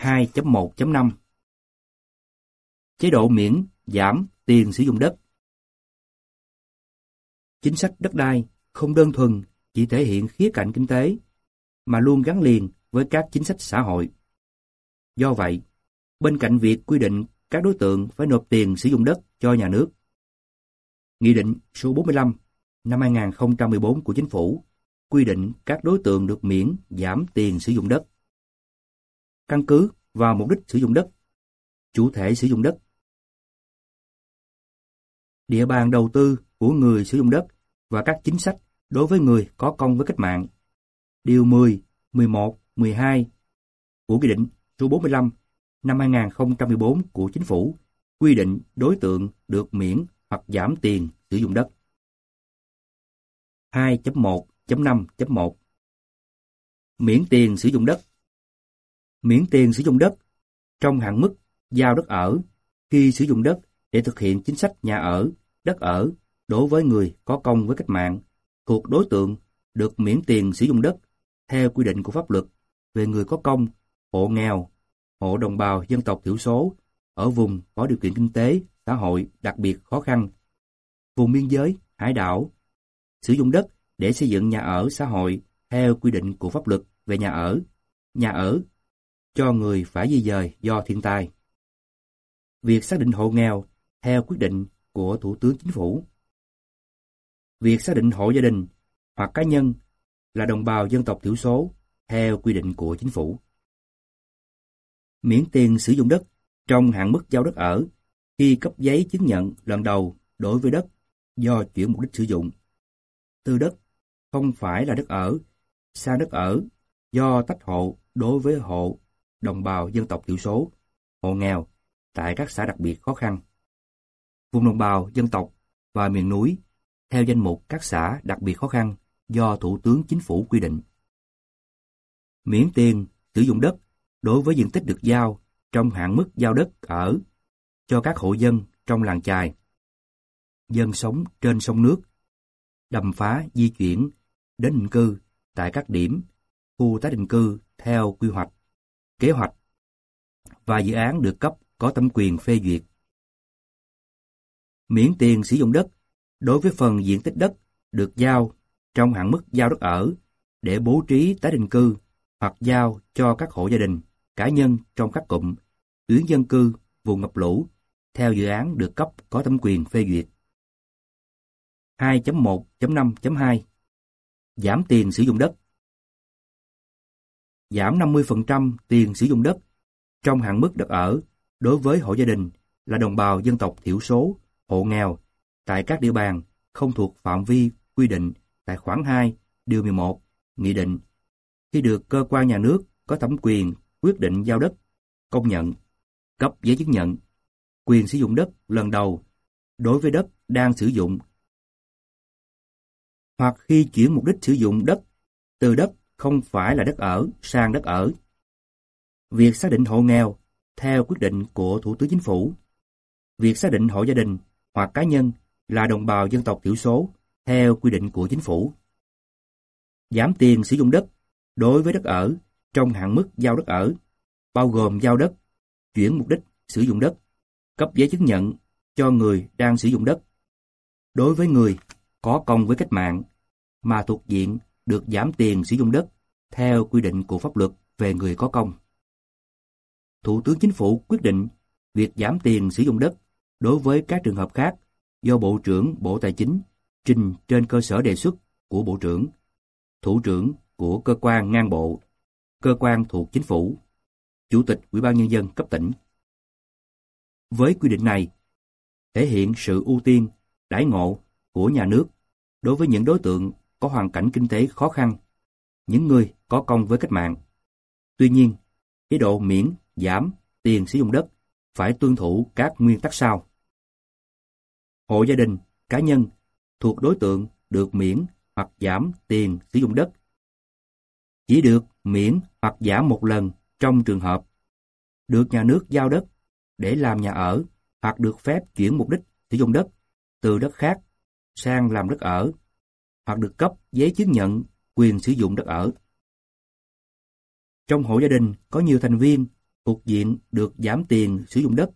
2.1.5 Chế độ miễn giảm tiền sử dụng đất Chính sách đất đai không đơn thuần chỉ thể hiện khía cạnh kinh tế, mà luôn gắn liền với các chính sách xã hội. Do vậy, bên cạnh việc quy định các đối tượng phải nộp tiền sử dụng đất cho nhà nước, Nghị định số 45 năm 2014 của Chính phủ quy định các đối tượng được miễn giảm tiền sử dụng đất. Căn cứ vào mục đích sử dụng đất, chủ thể sử dụng đất, địa bàn đầu tư của người sử dụng đất và các chính sách đối với người có công với cách mạng. Điều 10, 11, 12 của Nghị định số 45 năm 2014 của Chính phủ quy định đối tượng được miễn hoặc giảm tiền sử dụng đất. 2.1.5.1 Miễn tiền sử dụng đất Miễn tiền sử dụng đất trong hạn mức giao đất ở khi sử dụng đất để thực hiện chính sách nhà ở, đất ở đối với người có công với cách mạng. Thuộc đối tượng được miễn tiền sử dụng đất theo quy định của pháp luật về người có công, hộ nghèo, hộ đồng bào dân tộc thiểu số ở vùng có điều kiện kinh tế, xã hội đặc biệt khó khăn, vùng biên giới, hải đảo, sử dụng đất để xây dựng nhà ở xã hội theo quy định của pháp luật về nhà ở, nhà ở cho người phải di dời do thiên tai. Việc xác định hộ nghèo theo quyết định của Thủ tướng Chính phủ. Việc xác định hộ gia đình hoặc cá nhân là đồng bào dân tộc thiểu số theo quy định của Chính phủ. Miễn tiền sử dụng đất trong hạn mức giao đất ở khi cấp giấy chứng nhận lần đầu đối với đất do chuyển mục đích sử dụng. Từ đất không phải là đất ở, sang đất ở do tách hộ đối với hộ đồng bào dân tộc thiểu số, hộ nghèo tại các xã đặc biệt khó khăn. Vùng đồng bào dân tộc và miền núi theo danh mục các xã đặc biệt khó khăn do Thủ tướng Chính phủ quy định. Miễn tiền sử dụng đất đối với diện tích được giao trong hạn mức giao đất ở cho các hộ dân trong làng chài. Dân sống trên sông nước, đầm phá di chuyển đến định cư tại các điểm, khu tái định cư theo quy hoạch, kế hoạch và dự án được cấp có thẩm quyền phê duyệt. Miễn tiền sử dụng đất đối với phần diện tích đất được giao trong hạn mức giao đất ở để bố trí tái định cư hoặc giao cho các hộ gia đình, cá nhân trong các cụm, tuyến dân cư, vùng ngập lũ theo dự án được cấp có thẩm quyền phê duyệt. 2.1.5.2 Giảm tiền sử dụng đất Giảm 50% tiền sử dụng đất. Trong hạn mức đất ở đối với hộ gia đình là đồng bào dân tộc thiểu số, hộ nghèo tại các địa bàn không thuộc phạm vi quy định tại khoản 2, điều 11, nghị định. Khi được cơ quan nhà nước có thẩm quyền quyết định giao đất, công nhận, cấp giấy chứng nhận, quyền sử dụng đất lần đầu đối với đất đang sử dụng hoặc khi chuyển mục đích sử dụng đất từ đất không phải là đất ở sang đất ở. Việc xác định hộ nghèo theo quyết định của Thủ tướng Chính phủ. Việc xác định hộ gia đình hoặc cá nhân là đồng bào dân tộc thiểu số theo quy định của chính phủ. Giảm tiền sử dụng đất đối với đất ở trong hạn mức giao đất ở, bao gồm giao đất, chuyển mục đích sử dụng đất, cấp giấy chứng nhận cho người đang sử dụng đất. Đối với người có công với cách mạng mà thuộc diện được giảm tiền sử dụng đất theo quy định của pháp luật về người có công. Thủ tướng Chính phủ quyết định việc giảm tiền sử dụng đất đối với các trường hợp khác do Bộ trưởng Bộ Tài chính trình trên cơ sở đề xuất của Bộ trưởng, Thủ trưởng của cơ quan ngang bộ, cơ quan thuộc chính phủ, Chủ tịch Ủy ban Nhân dân cấp tỉnh. Với quy định này, thể hiện sự ưu tiên, đãi ngộ của nhà nước đối với những đối tượng có hoàn cảnh kinh tế khó khăn, những người có công với cách mạng. Tuy nhiên, chế độ miễn, giảm tiền sử dụng đất phải tuân thủ các nguyên tắc sau hộ gia đình, cá nhân thuộc đối tượng được miễn hoặc giảm tiền sử dụng đất. Chỉ được miễn hoặc giảm một lần trong trường hợp được nhà nước giao đất để làm nhà ở hoặc được phép chuyển mục đích sử dụng đất từ đất khác sang làm đất ở hoặc được cấp giấy chứng nhận quyền sử dụng đất ở. Trong hộ gia đình có nhiều thành viên thuộc diện được giảm tiền sử dụng đất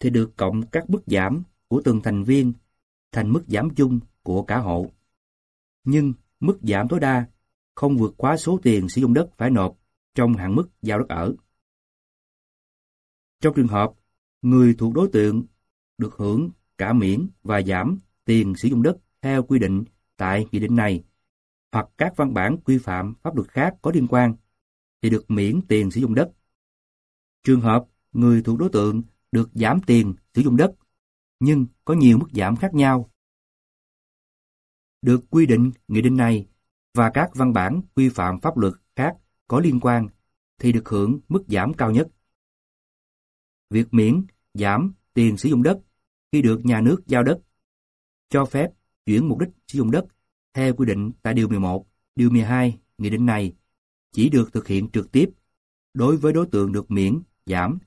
thì được cộng các mức giảm của từng thành viên thành mức giảm chung của cả hộ. Nhưng mức giảm tối đa không vượt quá số tiền sử dụng đất phải nộp trong hạn mức giao đất ở. Trong trường hợp, người thuộc đối tượng được hưởng cả miễn và giảm tiền sử dụng đất theo quy định tại nghị định này, hoặc các văn bản quy phạm pháp luật khác có liên quan, thì được miễn tiền sử dụng đất. Trường hợp người thuộc đối tượng được giảm tiền sử dụng đất, nhưng có nhiều mức giảm khác nhau. Được quy định nghị định này và các văn bản quy phạm pháp luật khác có liên quan thì được hưởng mức giảm cao nhất. Việc miễn giảm tiền sử dụng đất khi được nhà nước giao đất, cho phép chuyển mục đích sử dụng đất theo quy định tại Điều 11, Điều 12 Nghị định này chỉ được thực hiện trực tiếp đối với đối tượng được miễn, giảm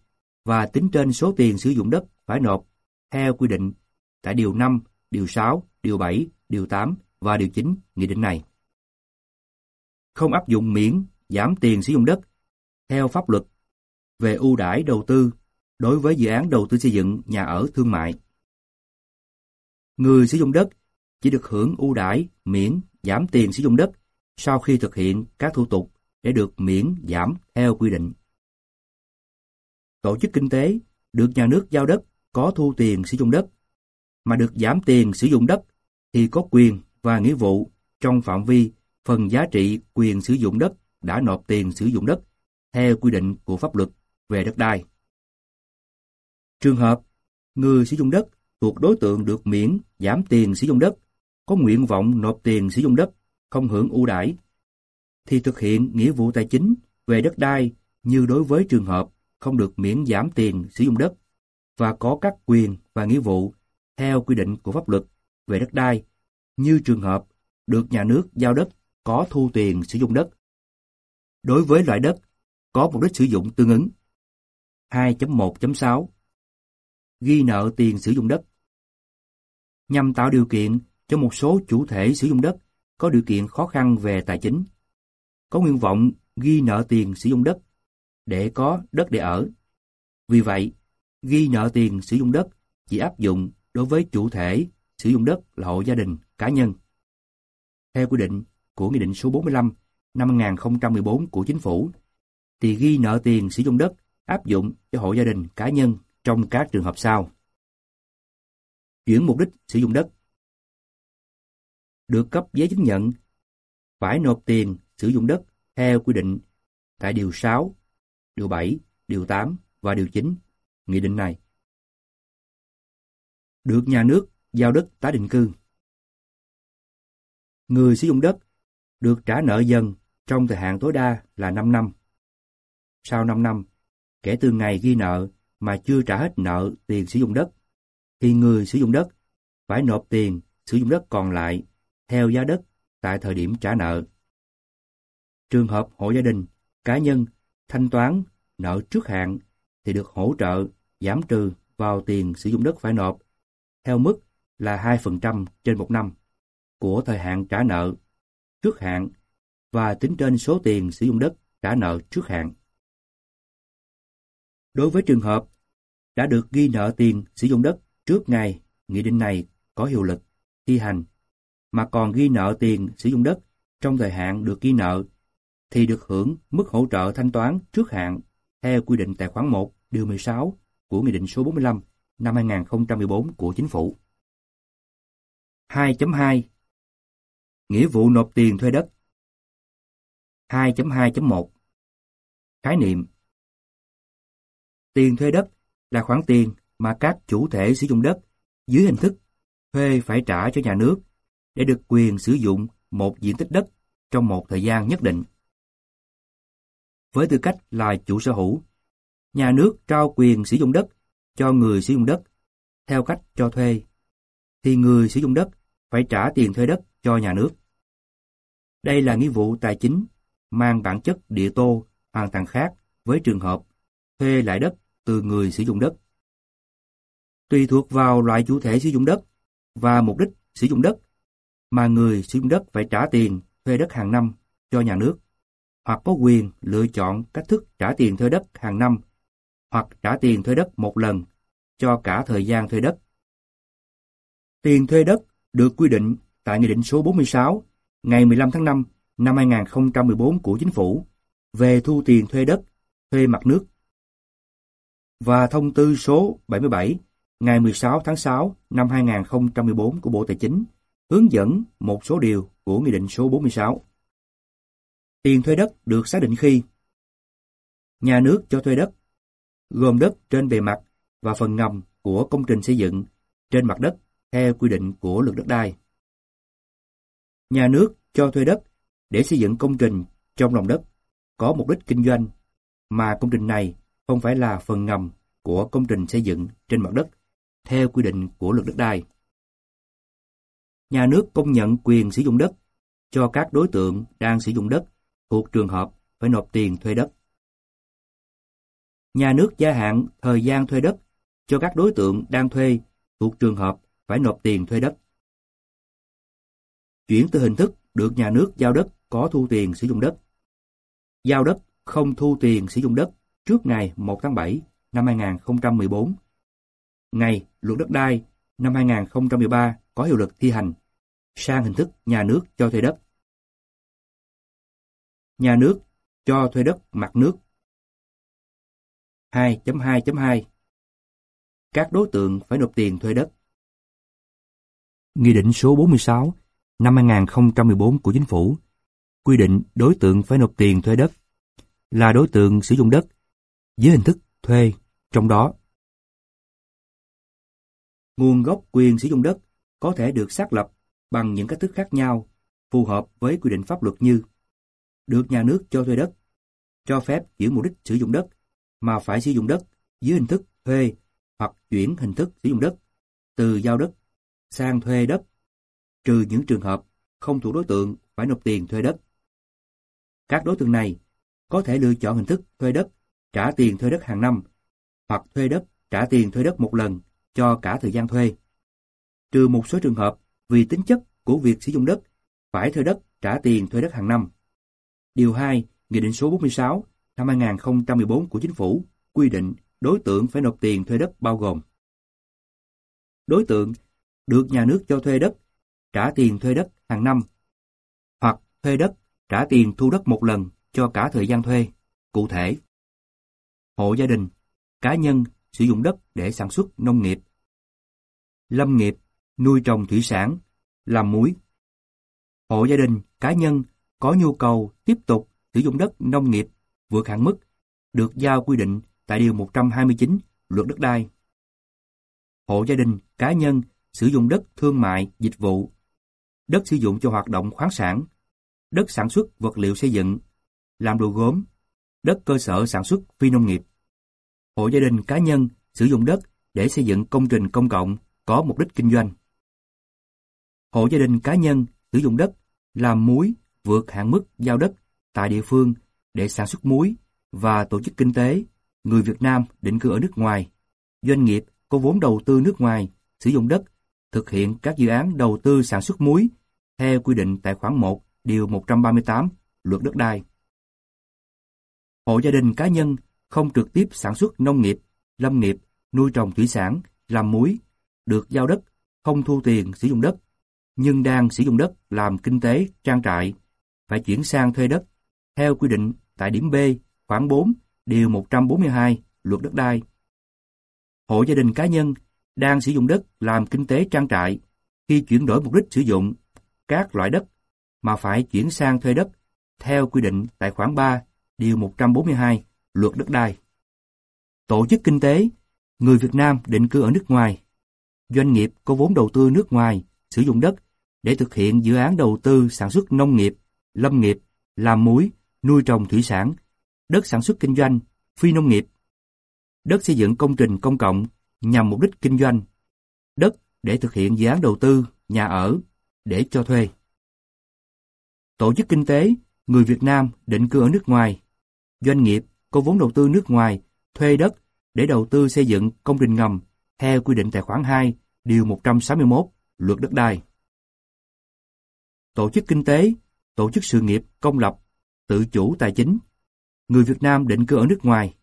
và tính trên số tiền sử dụng đất phải nộp theo quy định tại Điều 5, Điều 6, Điều 7, Điều 8 và Điều 9 Nghị định này. Không áp dụng miễn, giảm tiền sử dụng đất theo pháp luật về ưu đãi đầu tư đối với dự án đầu tư xây dựng nhà ở thương mại. Người sử dụng đất chỉ được hưởng ưu đãi miễn giảm tiền sử dụng đất sau khi thực hiện các thủ tục để được miễn giảm theo quy định. Tổ chức kinh tế được nhà nước giao đất có thu tiền sử dụng đất, mà được giảm tiền sử dụng đất thì có quyền và nghĩa vụ trong phạm vi phần giá trị quyền sử dụng đất đã nộp tiền sử dụng đất theo quy định của pháp luật về đất đai. Trường hợp người sử dụng đất thuộc đối tượng được miễn giảm tiền sử dụng đất có nguyện vọng nộp tiền sử dụng đất, không hưởng ưu đãi, thì thực hiện nghĩa vụ tài chính về đất đai như đối với trường hợp không được miễn giảm tiền sử dụng đất và có các quyền và nghĩa vụ theo quy định của pháp luật về đất đai, như trường hợp được nhà nước giao đất có thu tiền sử dụng đất. Đối với loại đất có mục đích sử dụng tương ứng. 2.1.6 Ghi nợ tiền sử dụng đất Nhằm tạo điều kiện cho một số chủ thể sử dụng đất có điều kiện khó khăn về tài chính, có nguyện vọng ghi nợ tiền sử dụng đất để có đất để ở. Vì vậy, ghi nợ tiền sử dụng đất chỉ áp dụng đối với chủ thể sử dụng đất là hộ gia đình, cá nhân. Theo quy định của Nghị định số 45 năm 2014 của Chính phủ, thì ghi nợ tiền sử dụng đất áp dụng cho hộ gia đình, cá nhân trong các trường hợp sau. Chuyển mục đích sử dụng đất được cấp giấy chứng nhận phải nộp tiền sử dụng đất theo quy định tại Điều 6, Điều 7, Điều 8 và Điều 9 Nghị định này. Được nhà nước giao đất tái định cư. Người sử dụng đất được trả nợ dần trong thời hạn tối đa là 5 năm. Sau 5 năm, kể từ ngày ghi nợ mà chưa trả hết nợ tiền sử dụng đất, thì người sử dụng đất phải nộp tiền sử dụng đất còn lại theo giá đất tại thời điểm trả nợ. Trường hợp hộ gia đình, cá nhân thanh toán nợ trước hạn thì được hỗ trợ giảm trừ vào tiền sử dụng đất phải nộp theo mức là 2% trên một năm của thời hạn trả nợ trước hạn và tính trên số tiền sử dụng đất trả nợ trước hạn. Đối với trường hợp đã được ghi nợ tiền sử dụng đất trước ngày nghị định này có hiệu lực thi hành mà còn ghi nợ tiền sử dụng đất trong thời hạn được ghi nợ, thì được hưởng mức hỗ trợ thanh toán trước hạn theo quy định tại khoản 1 điều 16 của Nghị định số 45 năm 2014 của Chính phủ. 2.2 Nghĩa vụ nộp tiền thuê đất 2.2.1 Khái niệm Tiền thuê đất là khoản tiền mà các chủ thể sử dụng đất dưới hình thức thuê phải trả cho nhà nước để được quyền sử dụng một diện tích đất trong một thời gian nhất định. Với tư cách là chủ sở hữu, nhà nước trao quyền sử dụng đất cho người sử dụng đất theo cách cho thuê, thì người sử dụng đất phải trả tiền thuê đất cho nhà nước. Đây là nghĩa vụ tài chính mang bản chất địa tô hoàn toàn khác với trường hợp thuê lại đất từ người sử dụng đất. Tùy thuộc vào loại chủ thể sử dụng đất và mục đích sử dụng đất mà người sử dụng đất phải trả tiền thuê đất hàng năm cho nhà nước hoặc có quyền lựa chọn cách thức trả tiền thuê đất hàng năm hoặc trả tiền thuê đất một lần cho cả thời gian thuê đất. Tiền thuê đất được quy định tại Nghị định số 46 ngày 15 tháng 5 năm 2014 của Chính phủ về thu tiền thuê đất, thuê mặt nước và thông tư số 77 ngày 16 tháng 6 năm 2014 của Bộ Tài chính hướng dẫn một số điều của Nghị định số 46. Tiền thuê đất được xác định khi Nhà nước cho thuê đất, gồm đất trên bề mặt và phần ngầm của công trình xây dựng trên mặt đất theo quy định của luật đất đai. Nhà nước cho thuê đất để xây dựng công trình trong lòng đất có mục đích kinh doanh mà công trình này không phải là phần ngầm của công trình xây dựng trên mặt đất theo quy định của luật đất đai. Nhà nước công nhận quyền sử dụng đất cho các đối tượng đang sử dụng đất thuộc trường hợp phải nộp tiền thuê đất. Nhà nước gia hạn thời gian thuê đất cho các đối tượng đang thuê thuộc trường hợp phải nộp tiền thuê đất. Chuyển từ hình thức được nhà nước giao đất có thu tiền sử dụng đất. Giao đất không thu tiền sử dụng đất trước ngày 1 tháng 7 năm 2014. Ngày luật đất đai năm 2013 có hiệu lực thi hành, sang hình thức nhà nước cho thuê đất. Nhà nước cho thuê đất mặt nước 2.2.2 Các đối tượng phải nộp tiền thuê đất Nghị định số 46 năm 2014 của Chính phủ quy định đối tượng phải nộp tiền thuê đất là đối tượng sử dụng đất với hình thức thuê trong đó. Nguồn gốc quyền sử dụng đất có thể được xác lập bằng những cách thức khác nhau phù hợp với quy định pháp luật như được nhà nước cho thuê đất, cho phép chuyển mục đích sử dụng đất mà phải sử dụng đất dưới hình thức thuê hoặc chuyển hình thức sử dụng đất từ giao đất sang thuê đất, trừ những trường hợp không thuộc đối tượng phải nộp tiền thuê đất. Các đối tượng này có thể lựa chọn hình thức thuê đất, trả tiền thuê đất hàng năm, hoặc thuê đất, trả tiền thuê đất một lần cho cả thời gian thuê. Trừ một số trường hợp vì tính chất của việc sử dụng đất, phải thuê đất, trả tiền thuê đất hàng năm. Điều 2, Nghị định số 46 năm 2014 của Chính phủ quy định đối tượng phải nộp tiền thuê đất bao gồm Đối tượng được nhà nước cho thuê đất, trả tiền thuê đất hàng năm, hoặc thuê đất, trả tiền thu đất một lần cho cả thời gian thuê, cụ thể. Hộ gia đình, cá nhân sử dụng đất để sản xuất nông nghiệp. Lâm nghiệp, nuôi trồng thủy sản, làm muối. Hộ gia đình, cá nhân có nhu cầu tiếp tục sử dụng đất nông nghiệp vượt hạn mức được giao quy định tại Điều 129 Luật Đất đai. Hộ gia đình, cá nhân sử dụng đất thương mại, dịch vụ, đất sử dụng cho hoạt động khoáng sản, đất sản xuất vật liệu xây dựng, làm đồ gốm, đất cơ sở sản xuất phi nông nghiệp. Hộ gia đình cá nhân sử dụng đất để xây dựng công trình công cộng có mục đích kinh doanh. Hộ gia đình cá nhân sử dụng đất làm muối vượt hạn mức giao đất tại địa phương để sản xuất muối và tổ chức kinh tế, người Việt Nam định cư ở nước ngoài, doanh nghiệp có vốn đầu tư nước ngoài sử dụng đất thực hiện các dự án đầu tư sản xuất muối theo quy định tại khoản 1 điều 138 Luật đất đai. Hộ gia đình cá nhân không trực tiếp sản xuất nông nghiệp, lâm nghiệp, nuôi trồng thủy sản, làm muối, được giao đất, không thu tiền sử dụng đất, nhưng đang sử dụng đất làm kinh tế, trang trại, phải chuyển sang thuê đất, theo quy định tại điểm B, khoảng 4, điều 142, luật đất đai. Hộ gia đình cá nhân đang sử dụng đất làm kinh tế trang trại khi chuyển đổi mục đích sử dụng các loại đất mà phải chuyển sang thuê đất theo quy định tại khoản 3, điều 142, luật đất đai. Tổ chức kinh tế, người Việt Nam định cư ở nước ngoài, doanh nghiệp có vốn đầu tư nước ngoài sử dụng đất để thực hiện dự án đầu tư sản xuất nông nghiệp, lâm nghiệp, làm muối, nuôi trồng thủy sản, đất sản xuất kinh doanh, phi nông nghiệp, đất xây dựng công trình công cộng nhằm mục đích kinh doanh, đất để thực hiện dự án đầu tư, nhà ở, để cho thuê. Tổ chức kinh tế, người Việt Nam định cư ở nước ngoài, doanh nghiệp có vốn đầu tư nước ngoài, thuê đất để đầu tư xây dựng công trình ngầm theo quy định tại khoản 2, điều 161, luật đất đai. Tổ chức kinh tế, tổ chức sự nghiệp công lập, tự chủ tài chính, người Việt Nam định cư ở nước ngoài,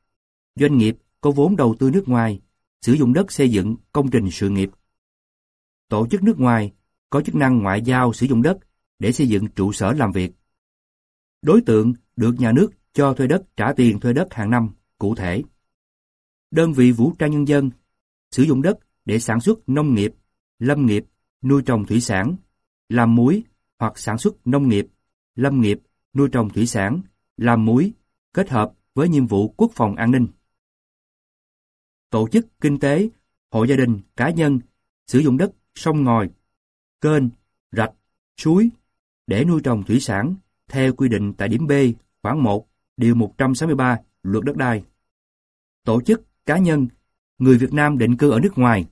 doanh nghiệp có vốn đầu tư nước ngoài, sử dụng đất xây dựng công trình sự nghiệp. Tổ chức nước ngoài có chức năng ngoại giao sử dụng đất để xây dựng trụ sở làm việc. Đối tượng được nhà nước cho thuê đất trả tiền thuê đất hàng năm, cụ thể. Đơn vị vũ trang nhân dân sử dụng đất để sản xuất nông nghiệp, lâm nghiệp, nuôi trồng thủy sản, làm muối hoặc sản xuất nông nghiệp, lâm nghiệp, nuôi trồng thủy sản, làm muối, kết hợp với nhiệm vụ quốc phòng an ninh. Tổ chức kinh tế, hộ gia đình, cá nhân sử dụng đất sông ngòi, kênh, rạch, suối để nuôi trồng thủy sản theo quy định tại điểm B khoảng 1 điều 163 luật đất đai. Tổ chức, cá nhân, người Việt Nam định cư ở nước ngoài,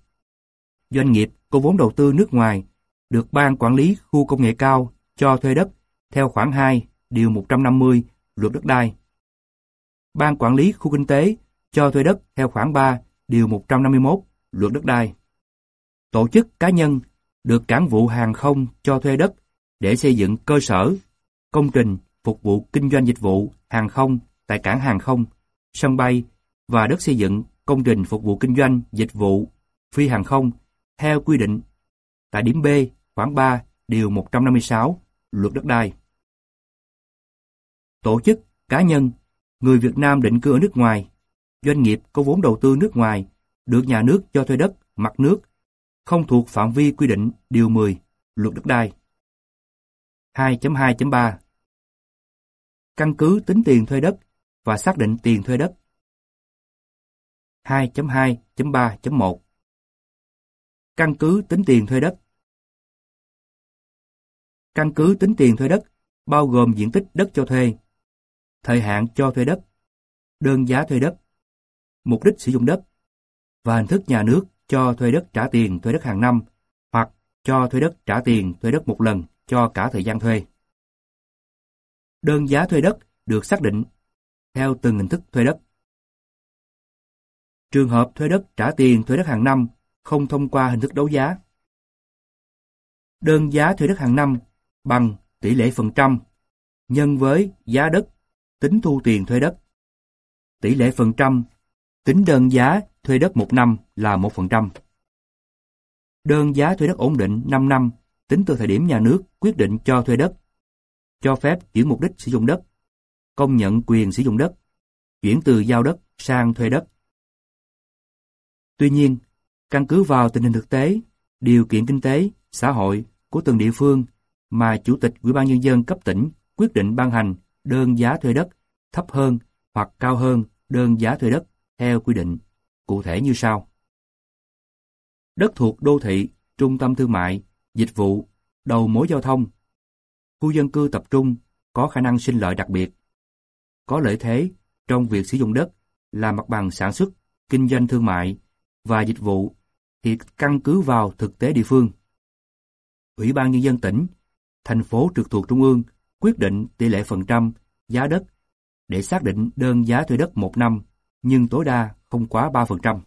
doanh nghiệp có vốn đầu tư nước ngoài được ban quản lý khu công nghệ cao cho thuê đất theo khoản 2 điều 150 luật đất đai. Ban quản lý khu kinh tế cho thuê đất theo khoản 3 điều 151 luật đất đai. Tổ chức cá nhân được cảng vụ hàng không cho thuê đất để xây dựng cơ sở, công trình phục vụ kinh doanh dịch vụ hàng không tại cảng hàng không, sân bay và đất xây dựng công trình phục vụ kinh doanh dịch vụ phi hàng không theo quy định tại điểm B khoảng 3 điều 156 luật đất đai. Tổ chức, cá nhân, người Việt Nam định cư ở nước ngoài, doanh nghiệp có vốn đầu tư nước ngoài, được nhà nước cho thuê đất, mặt nước, không thuộc phạm vi quy định điều 10 luật đất đai. 2.2.3 Căn cứ tính tiền thuê đất và xác định tiền thuê đất. 2.2.3.1 Căn cứ tính tiền thuê đất Căn cứ tính tiền thuê đất bao gồm diện tích đất cho thuê, thời hạn cho thuê đất, đơn giá thuê đất, mục đích sử dụng đất và hình thức nhà nước cho thuê đất trả tiền thuê đất hàng năm hoặc cho thuê đất trả tiền thuê đất một lần cho cả thời gian thuê. Đơn giá thuê đất được xác định theo từng hình thức thuê đất. Trường hợp thuê đất trả tiền thuê đất hàng năm không thông qua hình thức đấu giá. Đơn giá thuê đất hàng năm bằng tỷ lệ phần trăm nhân với giá đất tính thu tiền thuê đất. Tỷ lệ phần trăm tính đơn giá thuê đất một năm là 1%. Đơn giá thuê đất ổn định 5 năm tính từ thời điểm nhà nước quyết định cho thuê đất, cho phép chuyển mục đích sử dụng đất, công nhận quyền sử dụng đất, chuyển từ giao đất sang thuê đất. Tuy nhiên, căn cứ vào tình hình thực tế, điều kiện kinh tế, xã hội của từng địa phương mà Chủ tịch Ủy ban Nhân dân cấp tỉnh quyết định ban hành đơn giá thuê đất thấp hơn hoặc cao hơn đơn giá thuê đất theo quy định, cụ thể như sau. Đất thuộc đô thị, trung tâm thương mại, dịch vụ, đầu mối giao thông, khu dân cư tập trung có khả năng sinh lợi đặc biệt, có lợi thế trong việc sử dụng đất là mặt bằng sản xuất, kinh doanh thương mại và dịch vụ thì căn cứ vào thực tế địa phương. Ủy ban Nhân dân tỉnh thành phố trực thuộc Trung ương quyết định tỷ lệ phần trăm giá đất để xác định đơn giá thuê đất một năm, nhưng tối đa không quá 3%.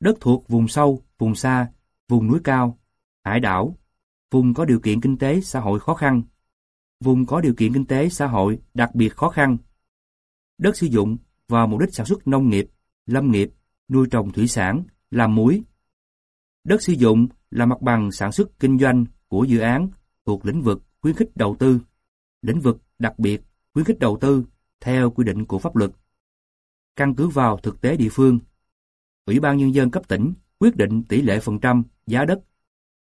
Đất thuộc vùng sâu, vùng xa, vùng núi cao, hải đảo, vùng có điều kiện kinh tế xã hội khó khăn, vùng có điều kiện kinh tế xã hội đặc biệt khó khăn. Đất sử dụng vào mục đích sản xuất nông nghiệp, lâm nghiệp, nuôi trồng thủy sản, làm muối. Đất sử dụng là mặt bằng sản xuất kinh doanh của dự án thuộc lĩnh vực khuyến khích đầu tư, lĩnh vực đặc biệt khuyến khích đầu tư theo quy định của pháp luật. Căn cứ vào thực tế địa phương, Ủy ban Nhân dân cấp tỉnh quyết định tỷ lệ phần trăm giá đất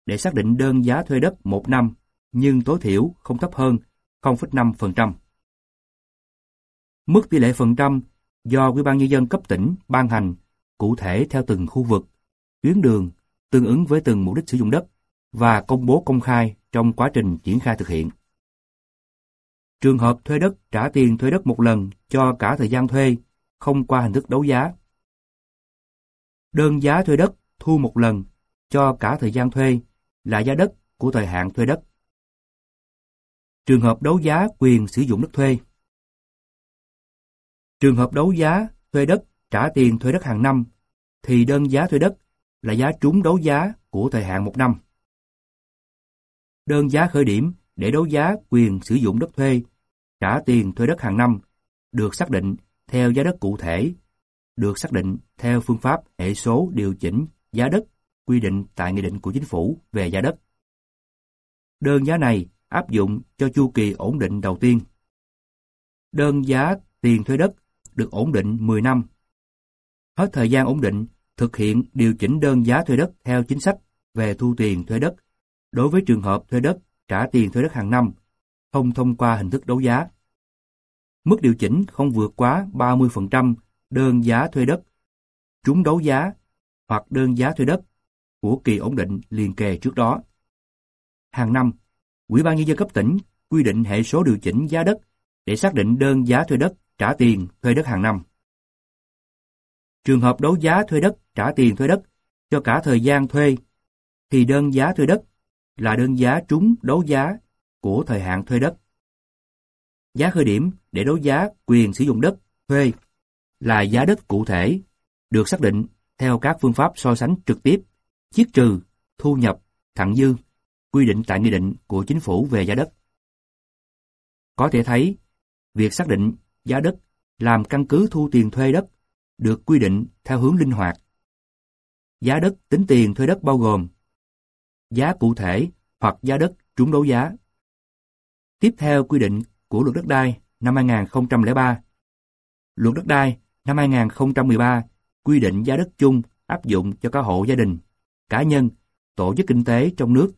để xác định đơn giá thuê đất một năm, nhưng tối thiểu không thấp hơn 0,5%. Mức tỷ lệ phần trăm do Ủy ban Nhân dân cấp tỉnh ban hành cụ thể theo từng khu vực, tuyến đường, tương ứng với từng mục đích sử dụng đất và công bố công khai trong quá trình triển khai thực hiện. Trường hợp thuê đất trả tiền thuê đất một lần cho cả thời gian thuê, không qua hình thức đấu giá. Đơn giá thuê đất thu một lần cho cả thời gian thuê là giá đất của thời hạn thuê đất. Trường hợp đấu giá quyền sử dụng đất thuê. Trường hợp đấu giá thuê đất trả tiền thuê đất hàng năm thì đơn giá thuê đất là giá trúng đấu giá của thời hạn một năm đơn giá khởi điểm để đấu giá quyền sử dụng đất thuê, trả tiền thuê đất hàng năm, được xác định theo giá đất cụ thể được xác định theo phương pháp hệ số điều chỉnh giá đất quy định tại Nghị định của Chính phủ về giá đất. Đơn giá này áp dụng cho chu kỳ ổn định đầu tiên. Đơn giá tiền thuê đất được ổn định 10 năm. Hết thời gian ổn định, thực hiện điều chỉnh đơn giá thuê đất theo chính sách về thu tiền thuê đất đối với trường hợp thuê đất trả tiền thuê đất hàng năm, không thông qua hình thức đấu giá. Mức điều chỉnh không vượt quá 30% đơn giá thuê đất, trúng đấu giá hoặc đơn giá thuê đất của kỳ ổn định liền kề trước đó. Hàng năm, Ủy ban Nhân dân cấp tỉnh quy định hệ số điều chỉnh giá đất để xác định đơn giá thuê đất trả tiền thuê đất hàng năm. Trường hợp đấu giá thuê đất trả tiền thuê đất cho cả thời gian thuê, thì đơn giá thuê đất là đơn giá trúng đấu giá của thời hạn thuê đất. Giá khởi điểm để đấu giá quyền sử dụng đất thuê là giá đất cụ thể, được xác định theo các phương pháp so sánh trực tiếp, chiết trừ, thu nhập, thặng dư, quy định tại Nghị định của Chính phủ về giá đất. Có thể thấy, việc xác định giá đất làm căn cứ thu tiền thuê đất được quy định theo hướng linh hoạt. Giá đất tính tiền thuê đất bao gồm giá cụ thể hoặc giá đất trúng đấu giá. Tiếp theo quy định của luật đất đai năm 2003. Luật đất đai năm 2013 quy định giá đất chung áp dụng cho các hộ gia đình, cá nhân, tổ chức kinh tế trong nước,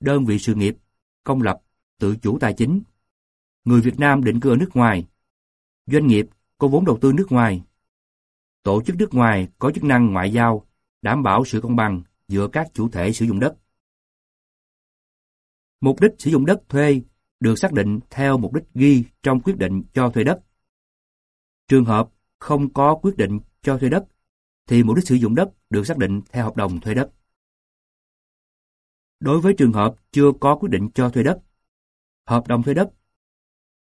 đơn vị sự nghiệp, công lập, tự chủ tài chính, người Việt Nam định cư ở nước ngoài, doanh nghiệp có vốn đầu tư nước ngoài, tổ chức nước ngoài có chức năng ngoại giao, đảm bảo sự công bằng giữa các chủ thể sử dụng đất. Mục đích sử dụng đất thuê được xác định theo mục đích ghi trong quyết định cho thuê đất. Trường hợp không có quyết định cho thuê đất, thì mục đích sử dụng đất được xác định theo hợp đồng thuê đất. Đối với trường hợp chưa có quyết định cho thuê đất, hợp đồng thuê đất,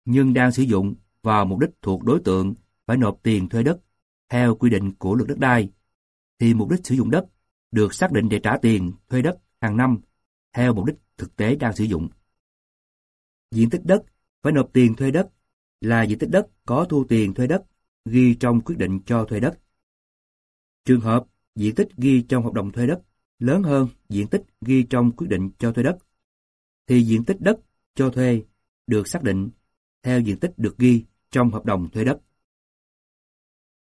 nhưng đang sử dụng vào mục đích thuộc đối tượng phải nộp tiền thuê đất theo quy định của luật đất đai, thì mục đích sử dụng đất được xác định để trả tiền thuê đất hàng năm theo mục đích thực tế đang sử dụng. Diện tích đất phải nộp tiền thuê đất là diện tích đất có thu tiền thuê đất ghi trong quyết định cho thuê đất. Trường hợp diện tích ghi trong hợp đồng thuê đất lớn hơn diện tích ghi trong quyết định cho thuê đất, thì diện tích đất cho thuê được xác định theo diện tích được ghi trong hợp đồng thuê đất.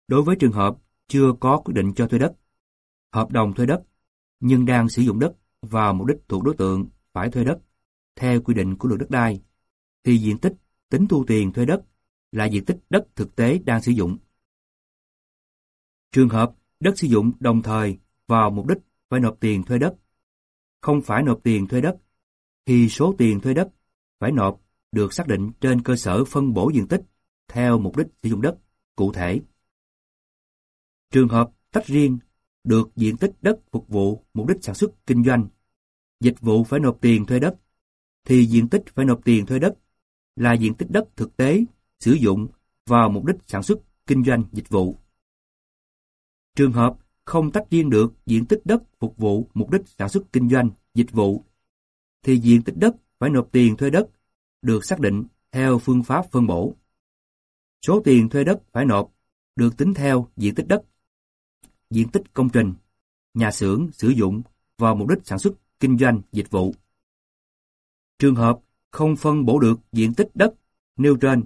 Đối với trường hợp chưa có quyết định cho thuê đất, hợp đồng thuê đất nhưng đang sử dụng đất vào mục đích thuộc đối tượng phải thuê đất theo quy định của luật đất đai, thì diện tích tính thu tiền thuê đất là diện tích đất thực tế đang sử dụng. Trường hợp đất sử dụng đồng thời vào mục đích phải nộp tiền thuê đất, không phải nộp tiền thuê đất, thì số tiền thuê đất phải nộp được xác định trên cơ sở phân bổ diện tích theo mục đích sử dụng đất cụ thể. Trường hợp tách riêng được diện tích đất phục vụ mục đích sản xuất kinh doanh, dịch vụ phải nộp tiền thuê đất, thì diện tích phải nộp tiền thuê đất là diện tích đất thực tế sử dụng vào mục đích sản xuất kinh doanh dịch vụ. Trường hợp không tách riêng được diện tích đất phục vụ mục đích sản xuất kinh doanh dịch vụ, thì diện tích đất phải nộp tiền thuê đất được xác định theo phương pháp phân bổ. Số tiền thuê đất phải nộp được tính theo diện tích đất, diện tích công trình, nhà xưởng sử dụng vào mục đích sản xuất kinh doanh dịch vụ. Trường hợp không phân bổ được diện tích đất nêu trên,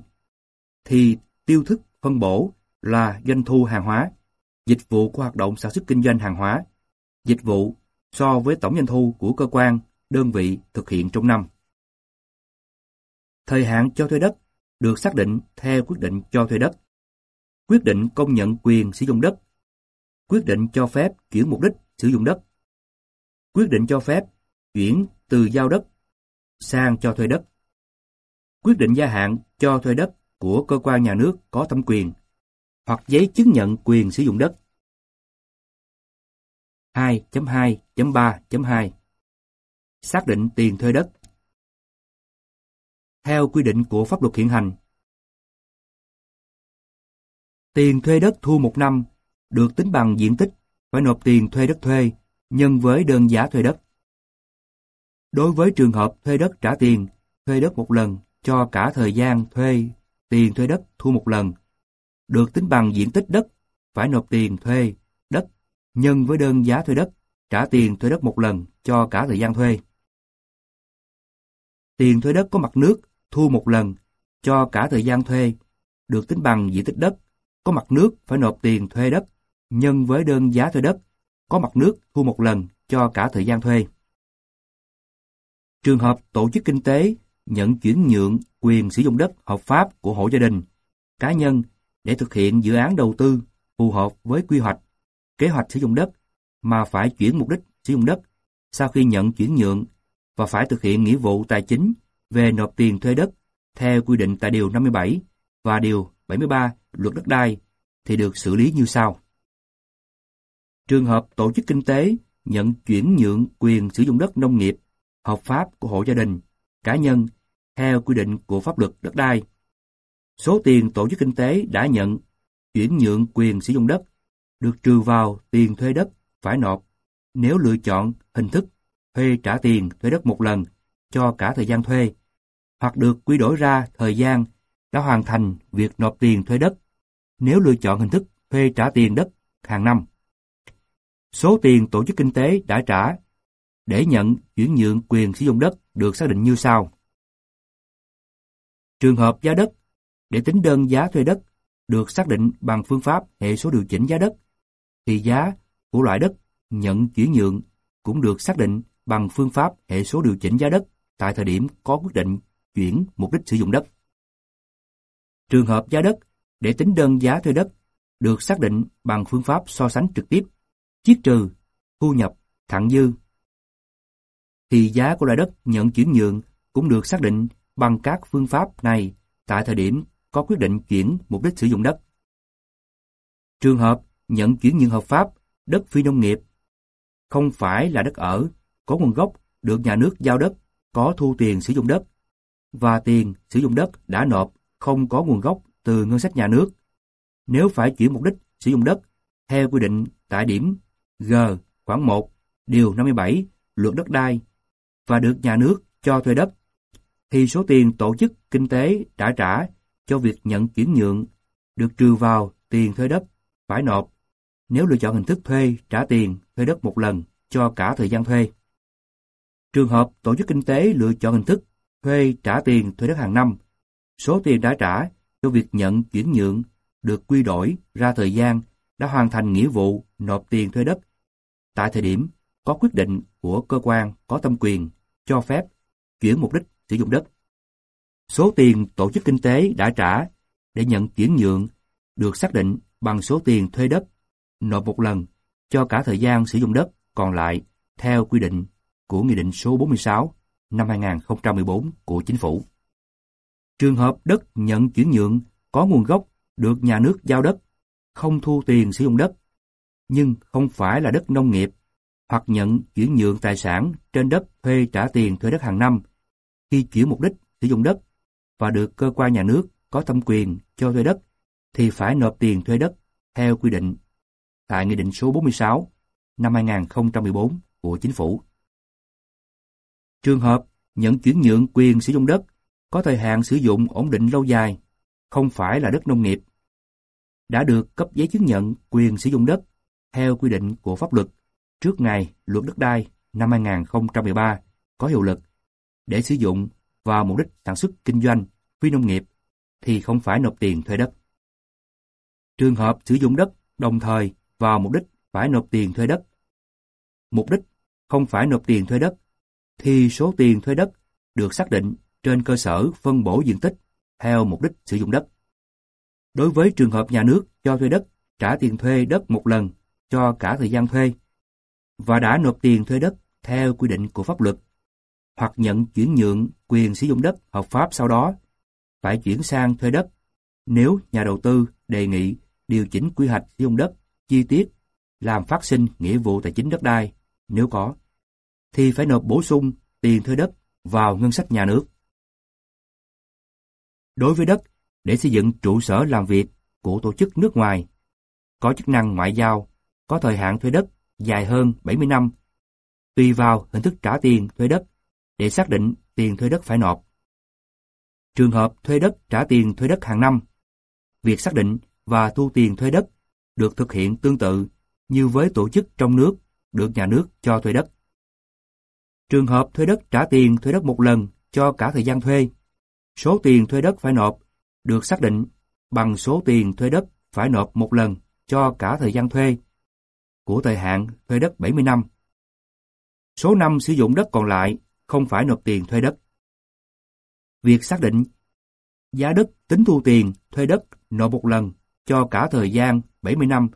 thì tiêu thức phân bổ là doanh thu hàng hóa, dịch vụ của hoạt động sản xuất kinh doanh hàng hóa, dịch vụ so với tổng doanh thu của cơ quan, đơn vị thực hiện trong năm. Thời hạn cho thuê đất được xác định theo quyết định cho thuê đất, quyết định công nhận quyền sử dụng đất, quyết định cho phép chuyển mục đích sử dụng đất, quyết định cho phép chuyển từ giao đất sang cho thuê đất, quyết định gia hạn cho thuê đất của cơ quan nhà nước có thẩm quyền hoặc giấy chứng nhận quyền sử dụng đất. 2.2.3.2 Xác định tiền thuê đất theo quy định của pháp luật hiện hành. Tiền thuê đất thu một năm được tính bằng diện tích phải nộp tiền thuê đất thuê nhân với đơn giá thuê đất. Đối với trường hợp thuê đất trả tiền, thuê đất một lần cho cả thời gian thuê tiền thuê đất thu một lần, được tính bằng diện tích đất phải nộp tiền thuê đất nhân với đơn giá thuê đất, trả tiền thuê đất một lần cho cả thời gian thuê. Tiền thuê đất có mặt nước thu một lần cho cả thời gian thuê, được tính bằng diện tích đất, có mặt nước phải nộp tiền thuê đất nhân với đơn giá thuê đất, có mặt nước thu một lần cho cả thời gian thuê. Trường hợp tổ chức kinh tế nhận chuyển nhượng quyền sử dụng đất hợp pháp của hộ gia đình, cá nhân để thực hiện dự án đầu tư phù hợp với quy hoạch, kế hoạch sử dụng đất mà phải chuyển mục đích sử dụng đất sau khi nhận chuyển nhượng và phải thực hiện nghĩa vụ tài chính về nộp tiền thuê đất theo quy định tại Điều 57 và Điều 73 Luật Đất đai thì được xử lý như sau. Trường hợp tổ chức kinh tế nhận chuyển nhượng quyền sử dụng đất nông nghiệp hợp pháp của hộ gia đình, cá nhân theo quy định của pháp luật đất đai. Số tiền tổ chức kinh tế đã nhận chuyển nhượng quyền sử dụng đất được trừ vào tiền thuê đất phải nộp nếu lựa chọn hình thức thuê trả tiền thuê đất một lần cho cả thời gian thuê hoặc được quy đổi ra thời gian đã hoàn thành việc nộp tiền thuê đất nếu lựa chọn hình thức thuê trả tiền đất hàng năm. Số tiền tổ chức kinh tế đã trả để nhận chuyển nhượng quyền sử dụng đất được xác định như sau. Trường hợp giá đất để tính đơn giá thuê đất được xác định bằng phương pháp hệ số điều chỉnh giá đất, thì giá của loại đất nhận chuyển nhượng cũng được xác định bằng phương pháp hệ số điều chỉnh giá đất tại thời điểm có quyết định chuyển mục đích sử dụng đất. Trường hợp giá đất để tính đơn giá thuê đất được xác định bằng phương pháp so sánh trực tiếp, chiết trừ, thu nhập, thặng dư. Thì giá của loại đất nhận chuyển nhượng cũng được xác định bằng các phương pháp này tại thời điểm có quyết định chuyển mục đích sử dụng đất. Trường hợp nhận chuyển nhượng hợp pháp đất phi nông nghiệp không phải là đất ở, có nguồn gốc được nhà nước giao đất, có thu tiền sử dụng đất và tiền sử dụng đất đã nộp không có nguồn gốc từ ngân sách nhà nước. Nếu phải chuyển mục đích sử dụng đất theo quy định tại điểm G khoảng 1 điều 57 luật đất đai và được nhà nước cho thuê đất thì số tiền tổ chức kinh tế đã trả cho việc nhận chuyển nhượng được trừ vào tiền thuê đất phải nộp nếu lựa chọn hình thức thuê trả tiền thuê đất một lần cho cả thời gian thuê. Trường hợp tổ chức kinh tế lựa chọn hình thức thuê trả tiền thuê đất hàng năm, số tiền đã trả cho việc nhận chuyển nhượng được quy đổi ra thời gian đã hoàn thành nghĩa vụ nộp tiền thuê đất tại thời điểm có quyết định của cơ quan có thẩm quyền cho phép chuyển mục đích sử dụng đất. Số tiền tổ chức kinh tế đã trả để nhận chuyển nhượng được xác định bằng số tiền thuê đất nộp một lần cho cả thời gian sử dụng đất còn lại theo quy định của Nghị định số 46 năm 2014 của Chính phủ. Trường hợp đất nhận chuyển nhượng có nguồn gốc được nhà nước giao đất, không thu tiền sử dụng đất, nhưng không phải là đất nông nghiệp, hoặc nhận chuyển nhượng tài sản trên đất thuê trả tiền thuê đất hàng năm, khi chuyển mục đích sử dụng đất và được cơ quan nhà nước có thẩm quyền cho thuê đất, thì phải nộp tiền thuê đất theo quy định tại Nghị định số 46 năm 2014 của Chính phủ. Trường hợp nhận chuyển nhượng quyền sử dụng đất có thời hạn sử dụng ổn định lâu dài, không phải là đất nông nghiệp, đã được cấp giấy chứng nhận quyền sử dụng đất theo quy định của pháp luật trước ngày luật đất đai năm 2013 có hiệu lực để sử dụng vào mục đích sản xuất kinh doanh phi nông nghiệp thì không phải nộp tiền thuê đất. Trường hợp sử dụng đất đồng thời vào mục đích phải nộp tiền thuê đất. Mục đích không phải nộp tiền thuê đất thì số tiền thuê đất được xác định trên cơ sở phân bổ diện tích theo mục đích sử dụng đất. Đối với trường hợp nhà nước cho thuê đất, trả tiền thuê đất một lần cho cả thời gian thuê và đã nộp tiền thuê đất theo quy định của pháp luật hoặc nhận chuyển nhượng quyền sử dụng đất hợp pháp sau đó, phải chuyển sang thuê đất nếu nhà đầu tư đề nghị điều chỉnh quy hoạch sử dụng đất, chi tiết, làm phát sinh nghĩa vụ tài chính đất đai nếu có, thì phải nộp bổ sung tiền thuê đất vào ngân sách nhà nước. Đối với đất để xây dựng trụ sở làm việc của tổ chức nước ngoài, có chức năng ngoại giao, có thời hạn thuê đất dài hơn 70 năm, tùy vào hình thức trả tiền thuê đất để xác định tiền thuê đất phải nộp. Trường hợp thuê đất trả tiền thuê đất hàng năm, việc xác định và thu tiền thuê đất được thực hiện tương tự như với tổ chức trong nước được nhà nước cho thuê đất. Trường hợp thuê đất trả tiền thuê đất một lần cho cả thời gian thuê, số tiền thuê đất phải nộp được xác định bằng số tiền thuê đất phải nộp một lần cho cả thời gian thuê của thời hạn thuê đất 70 năm. Số năm sử dụng đất còn lại không phải nộp tiền thuê đất. Việc xác định giá đất tính thu tiền thuê đất nộp một lần cho cả thời gian 70 năm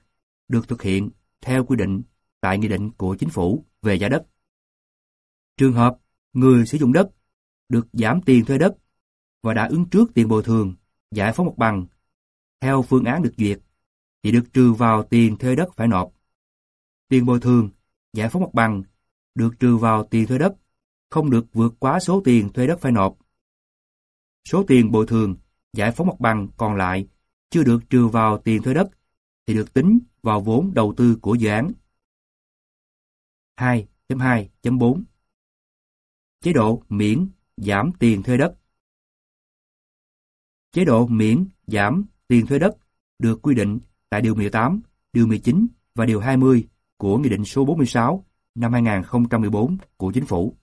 được thực hiện theo quy định tại Nghị định của Chính phủ về giá đất. Trường hợp người sử dụng đất được giảm tiền thuê đất và đã ứng trước tiền bồi thường, giải phóng mặt bằng theo phương án được duyệt thì được trừ vào tiền thuê đất phải nộp. Tiền bồi thường, giải phóng mặt bằng được trừ vào tiền thuê đất, không được vượt quá số tiền thuê đất phải nộp. Số tiền bồi thường, giải phóng mặt bằng còn lại chưa được trừ vào tiền thuê đất thì được tính vào vốn đầu tư của dự án. 2.2.4 Chế độ miễn giảm tiền thuê đất Chế độ miễn giảm tiền thuê đất được quy định tại Điều 18, Điều 19 và Điều 20 của Nghị định số 46 năm 2014 của Chính phủ.